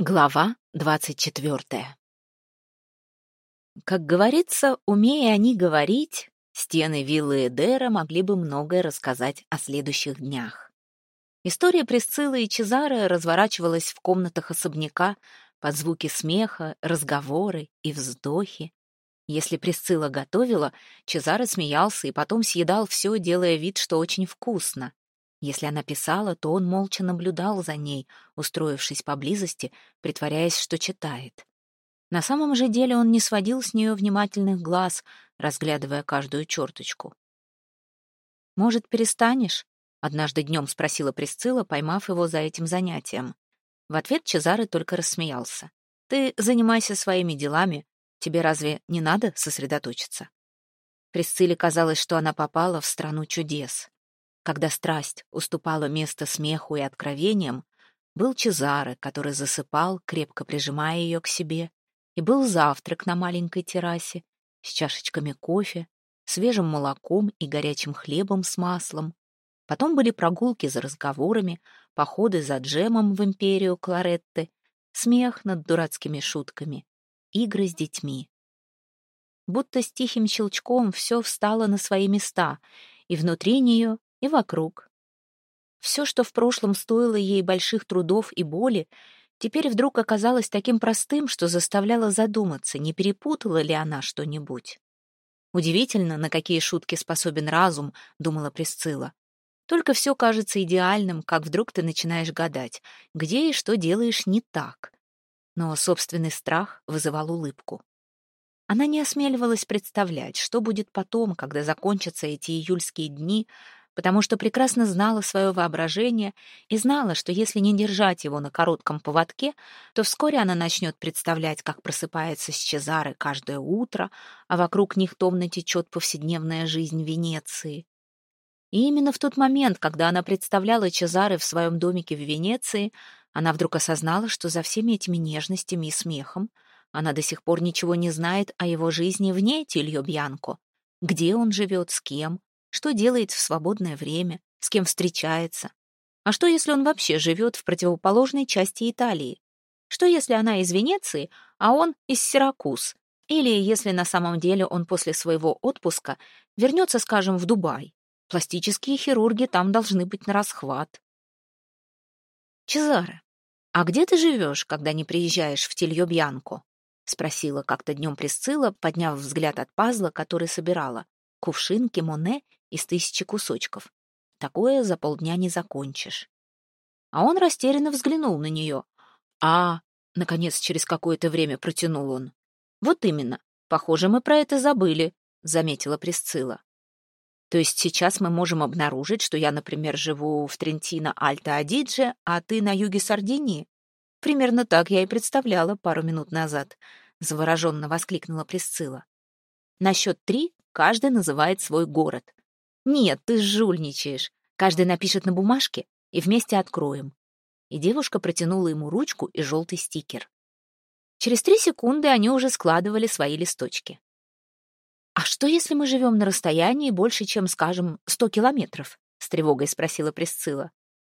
Глава двадцать четвертая. Как говорится, умея они говорить, стены виллы Эдера могли бы многое рассказать о следующих днях. История Присциллы и Чезары разворачивалась в комнатах особняка под звуки смеха, разговоры и вздохи. Если Присцилла готовила, Чезаре смеялся и потом съедал все, делая вид, что очень вкусно. Если она писала, то он молча наблюдал за ней, устроившись поблизости, притворяясь, что читает. На самом же деле он не сводил с нее внимательных глаз, разглядывая каждую черточку. «Может, перестанешь?» — однажды днем спросила Присцилла, поймав его за этим занятием. В ответ Чезаре только рассмеялся. «Ты занимайся своими делами. Тебе разве не надо сосредоточиться?» Присцилле казалось, что она попала в страну чудес. Когда страсть уступала место смеху и откровениям, был Чезаре, который засыпал, крепко прижимая ее к себе, и был завтрак на маленькой террасе с чашечками кофе, свежим молоком и горячим хлебом с маслом. Потом были прогулки за разговорами, походы за джемом в империю Кларетты, смех над дурацкими шутками, игры с детьми. Будто с тихим щелчком все встало на свои места, и внутри нее и вокруг. Все, что в прошлом стоило ей больших трудов и боли, теперь вдруг оказалось таким простым, что заставляло задуматься, не перепутала ли она что-нибудь. Удивительно, на какие шутки способен разум, думала Присцилла. Только все кажется идеальным, как вдруг ты начинаешь гадать, где и что делаешь не так. Но собственный страх вызывал улыбку. Она не осмеливалась представлять, что будет потом, когда закончатся эти июльские дни, потому что прекрасно знала свое воображение и знала, что если не держать его на коротком поводке, то вскоре она начнет представлять, как просыпается с Чезары каждое утро, а вокруг них томно течет повседневная жизнь Венеции. И именно в тот момент, когда она представляла Чезары в своем домике в Венеции, она вдруг осознала, что за всеми этими нежностями и смехом она до сих пор ничего не знает о его жизни вне Тильо Бьянко. Где он живет, с кем, что делает в свободное время, с кем встречается. А что, если он вообще живет в противоположной части Италии? Что, если она из Венеции, а он из Сиракуз? Или если на самом деле он после своего отпуска вернется, скажем, в Дубай? Пластические хирурги там должны быть на расхват. Чезаре, а где ты живешь, когда не приезжаешь в Тильё-Бьянко? — спросила как-то днем Присцилла, подняв взгляд от пазла, который собирала. Кувшин, кимоне из тысячи кусочков. Такое за полдня не закончишь. А он растерянно взглянул на нее. «А...» — наконец через какое-то время протянул он. «Вот именно. Похоже, мы про это забыли», — заметила Присцилла. «То есть сейчас мы можем обнаружить, что я, например, живу в Трентино-Альто-Адидже, а ты на юге Сардинии?» Примерно так я и представляла пару минут назад, — завороженно воскликнула Присцилла. На счет три каждый называет свой город. «Нет, ты жульничаешь. Каждый напишет на бумажке, и вместе откроем». И девушка протянула ему ручку и желтый стикер. Через три секунды они уже складывали свои листочки. «А что, если мы живем на расстоянии больше, чем, скажем, сто километров?» — с тревогой спросила Присцилла.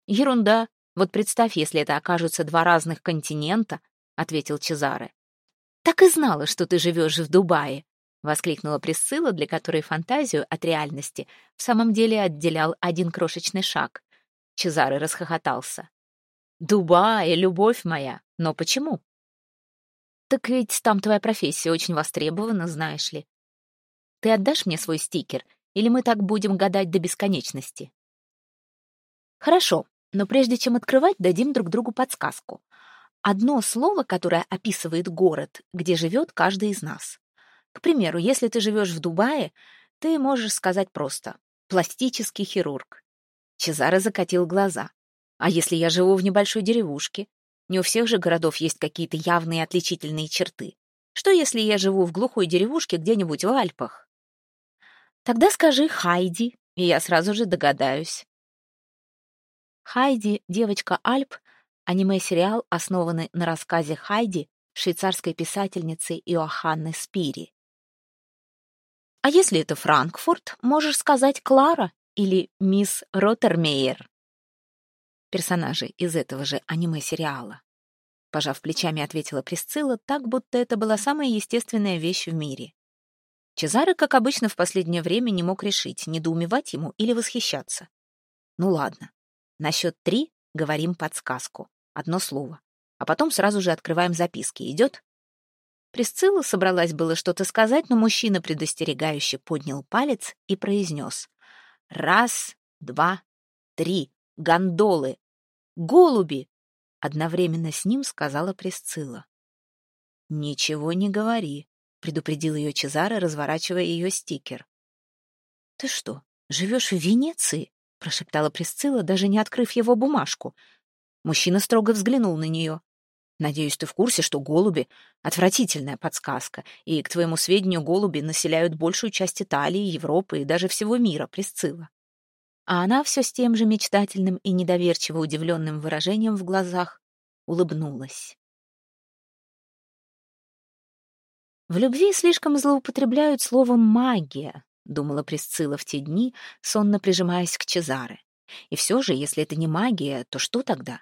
«Ерунда. Вот представь, если это окажутся два разных континента», — ответил Чезаре. «Так и знала, что ты живешь в Дубае», — воскликнула Присцилла, для которой фантазию от реальности в самом деле отделял один крошечный шаг. Чезаре расхохотался. «Дубай, любовь моя! Но почему?» «Так ведь там твоя профессия очень востребована, знаешь ли. Ты отдашь мне свой стикер, или мы так будем гадать до бесконечности?» «Хорошо, но прежде чем открывать, дадим друг другу подсказку. Одно слово, которое описывает город, где живет каждый из нас. К примеру, если ты живешь в Дубае, ты можешь сказать просто «пластический хирург». Чезаро закатил глаза. А если я живу в небольшой деревушке? Не у всех же городов есть какие-то явные отличительные черты. Что если я живу в глухой деревушке где-нибудь в Альпах? Тогда скажи «Хайди», и я сразу же догадаюсь. Хайди, девочка Альп, аниме-сериал, основанный на рассказе Хайди швейцарской писательницы Иоханны Спири. А если это Франкфурт, можешь сказать Клара или мисс Роттермейер. Персонажи из этого же аниме-сериала. — пожав плечами, ответила Присцилла, так, будто это была самая естественная вещь в мире. Чезаре, как обычно, в последнее время не мог решить, недоумевать ему или восхищаться. Ну ладно. На счет три говорим подсказку. Одно слово. А потом сразу же открываем записки. Идет? Присцилла собралась было что-то сказать, но мужчина предостерегающе поднял палец и произнес. «Раз, два, три. Гондолы! Голуби!» Одновременно с ним сказала Присцилла. «Ничего не говори», — предупредил ее Чезаро, разворачивая ее стикер. «Ты что, живешь в Венеции?» — прошептала Присцилла, даже не открыв его бумажку. Мужчина строго взглянул на нее. Надеюсь, ты в курсе, что голуби — отвратительная подсказка, и, к твоему сведению, голуби населяют большую часть Италии, Европы и даже всего мира, Присцилла. А она все с тем же мечтательным и недоверчиво удивленным выражением в глазах улыбнулась. В любви слишком злоупотребляют словом «магия», думала Присцилла в те дни, сонно прижимаясь к Чезаре. И все же, если это не магия, то что тогда?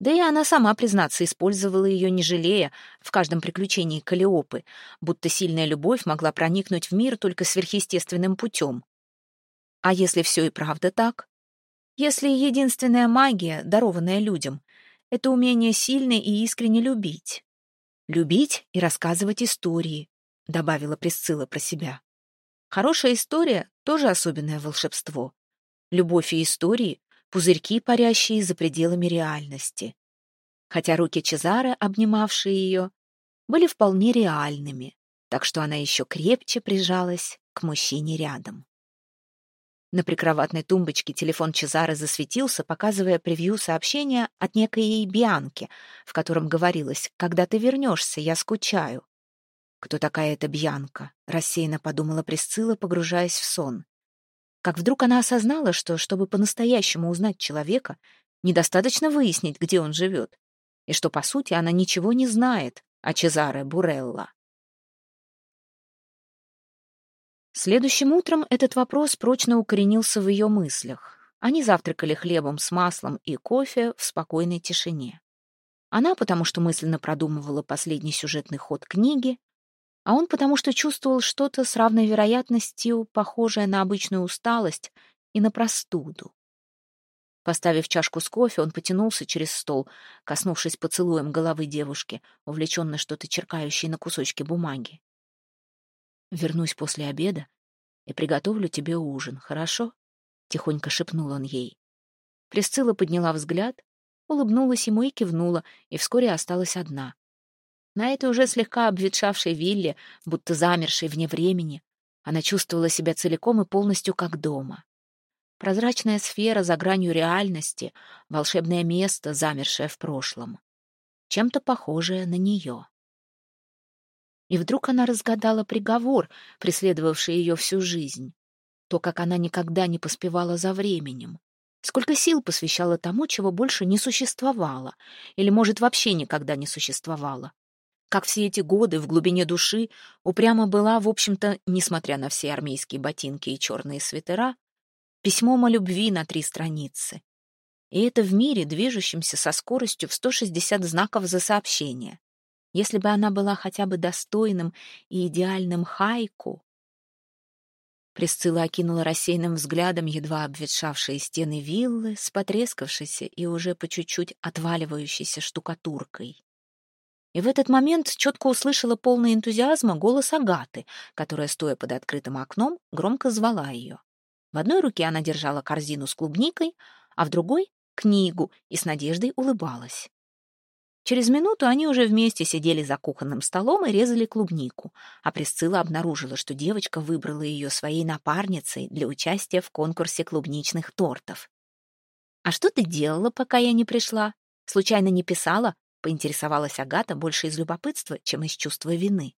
Да и она сама, признаться, использовала ее не жалея в каждом приключении Калиопы, будто сильная любовь могла проникнуть в мир только сверхъестественным путем. А если все и правда так? Если единственная магия, дарованная людям, это умение сильно и искренне любить? Любить и рассказывать истории, добавила Присцилла про себя. Хорошая история — тоже особенное волшебство. Любовь и истории пузырьки, парящие за пределами реальности. Хотя руки Чезары, обнимавшие ее, были вполне реальными, так что она еще крепче прижалась к мужчине рядом. На прикроватной тумбочке телефон Чезары засветился, показывая превью сообщения от некой Бьянки, в котором говорилось «Когда ты вернешься, я скучаю». «Кто такая эта Бьянка?» — рассеянно подумала Присцилла, погружаясь в сон как вдруг она осознала, что, чтобы по-настоящему узнать человека, недостаточно выяснить, где он живет, и что, по сути, она ничего не знает о Чезаре Бурелла. Следующим утром этот вопрос прочно укоренился в ее мыслях. Они завтракали хлебом с маслом и кофе в спокойной тишине. Она, потому что мысленно продумывала последний сюжетный ход книги, а он потому что чувствовал что-то с равной вероятностью, похожее на обычную усталость и на простуду. Поставив чашку с кофе, он потянулся через стол, коснувшись поцелуем головы девушки, увлеченно что-то черкающей на кусочке бумаги. «Вернусь после обеда и приготовлю тебе ужин, хорошо?» — тихонько шепнул он ей. Присцилла подняла взгляд, улыбнулась ему и кивнула, и вскоре осталась одна. На этой уже слегка обветшавшей вилле, будто замершей вне времени, она чувствовала себя целиком и полностью как дома. Прозрачная сфера за гранью реальности, волшебное место, замершее в прошлом. Чем-то похожее на нее. И вдруг она разгадала приговор, преследовавший ее всю жизнь. То, как она никогда не поспевала за временем. Сколько сил посвящала тому, чего больше не существовало, или, может, вообще никогда не существовало как все эти годы в глубине души упрямо была, в общем-то, несмотря на все армейские ботинки и черные свитера, письмом о любви на три страницы. И это в мире, движущемся со скоростью в 160 знаков за сообщение. Если бы она была хотя бы достойным и идеальным хайку... Присцилла окинула рассеянным взглядом едва обветшавшие стены виллы с потрескавшейся и уже по чуть-чуть отваливающейся штукатуркой. И в этот момент четко услышала полный энтузиазма голос Агаты, которая, стоя под открытым окном, громко звала ее. В одной руке она держала корзину с клубникой, а в другой — книгу и с надеждой улыбалась. Через минуту они уже вместе сидели за кухонным столом и резали клубнику, а Присцилла обнаружила, что девочка выбрала ее своей напарницей для участия в конкурсе клубничных тортов. «А что ты делала, пока я не пришла? Случайно не писала?» — поинтересовалась Агата больше из любопытства, чем из чувства вины.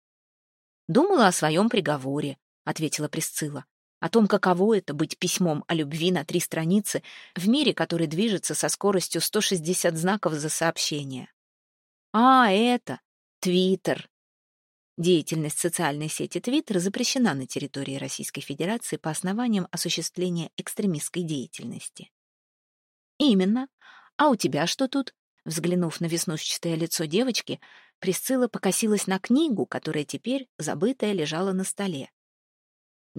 «Думала о своем приговоре», — ответила Присцилла. «О том, каково это быть письмом о любви на три страницы в мире, который движется со скоростью 160 знаков за сообщение». «А, это! Твиттер!» Деятельность социальной сети Твиттер запрещена на территории Российской Федерации по основаниям осуществления экстремистской деятельности. «Именно. А у тебя что тут?» Взглянув на веснушчатое лицо девочки, Присцилла покосилась на книгу, которая теперь, забытая, лежала на столе.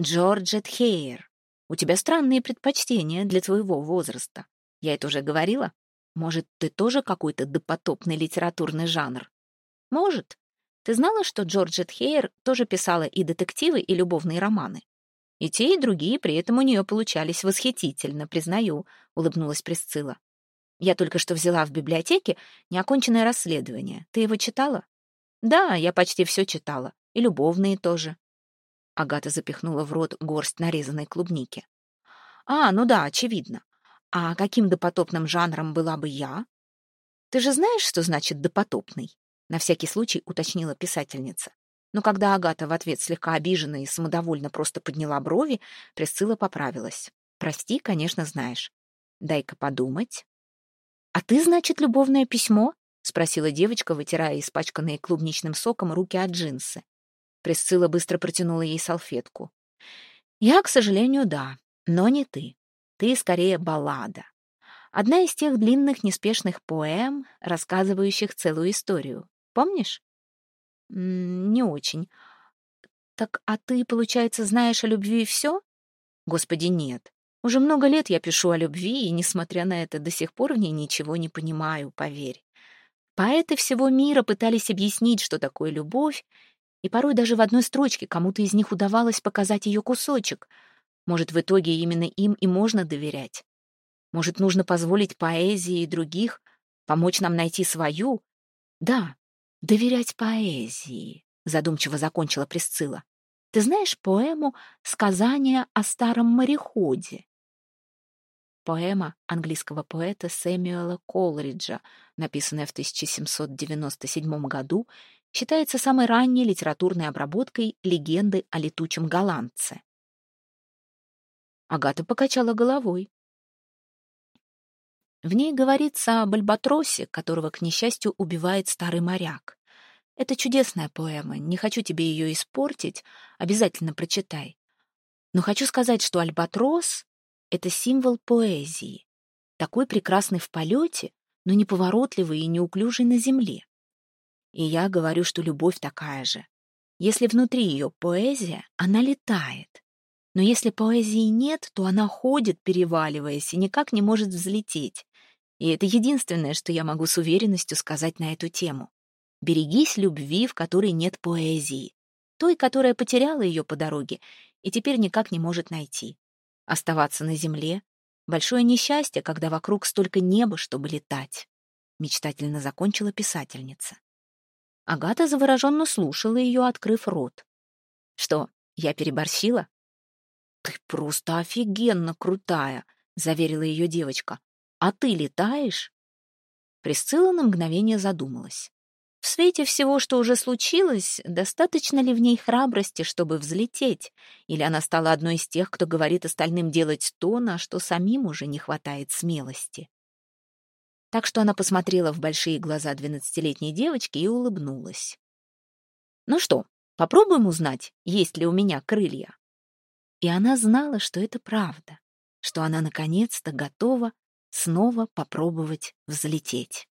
«Джорджет Хейер, у тебя странные предпочтения для твоего возраста. Я это уже говорила? Может, ты тоже какой-то допотопный литературный жанр? Может. Ты знала, что Джорджет Хейер тоже писала и детективы, и любовные романы? И те, и другие при этом у нее получались восхитительно, признаю, улыбнулась Присцилла. Я только что взяла в библиотеке неоконченное расследование. Ты его читала? Да, я почти все читала. И любовные тоже. Агата запихнула в рот горсть нарезанной клубники. А, ну да, очевидно. А каким допотопным жанром была бы я? Ты же знаешь, что значит допотопный? На всякий случай уточнила писательница. Но когда Агата в ответ слегка обижена и самодовольно просто подняла брови, Присцилла поправилась. «Прости, конечно, знаешь. Дай-ка подумать». «А ты, значит, любовное письмо?» — спросила девочка, вытирая испачканные клубничным соком руки от джинсы. Присцилла быстро протянула ей салфетку. «Я, к сожалению, да, но не ты. Ты скорее баллада. Одна из тех длинных неспешных поэм, рассказывающих целую историю. Помнишь?» «Не очень. Так а ты, получается, знаешь о любви все?» «Господи, нет. Уже много лет я пишу о любви, и, несмотря на это, до сих пор в ней ничего не понимаю, поверь. Поэты всего мира пытались объяснить, что такое любовь, и порой даже в одной строчке кому-то из них удавалось показать ее кусочек. Может, в итоге именно им и можно доверять. Может, нужно позволить поэзии и других помочь нам найти свою? Да, доверять поэзии, задумчиво закончила Присцилла. Ты знаешь поэму «Сказание о старом мореходе»? Поэма английского поэта Сэмюэла Колриджа, написанная в 1797 году, считается самой ранней литературной обработкой легенды о летучем голландце. Агата покачала головой. В ней говорится об альбатросе, которого, к несчастью, убивает старый моряк. Это чудесная поэма, не хочу тебе ее испортить, обязательно прочитай. Но хочу сказать, что альбатрос это символ поэзии, такой прекрасный в полете, но неповоротливый и неуклюжий на земле. И я говорю, что любовь такая же. Если внутри ее поэзия, она летает. Но если поэзии нет, то она ходит, переваливаясь, и никак не может взлететь. И это единственное, что я могу с уверенностью сказать на эту тему. Берегись любви, в которой нет поэзии. Той, которая потеряла ее по дороге и теперь никак не может найти. Оставаться на земле — большое несчастье, когда вокруг столько неба, чтобы летать. Мечтательно закончила писательница. Агата завороженно слушала ее, открыв рот. «Что, я переборщила?» «Ты просто офигенно крутая», — заверила ее девочка. «А ты летаешь?» Присцилла на мгновение задумалась. В свете всего, что уже случилось, достаточно ли в ней храбрости, чтобы взлететь? Или она стала одной из тех, кто говорит остальным делать то, на что самим уже не хватает смелости? Так что она посмотрела в большие глаза двенадцатилетней девочки и улыбнулась. «Ну что, попробуем узнать, есть ли у меня крылья?» И она знала, что это правда, что она наконец-то готова снова попробовать взлететь.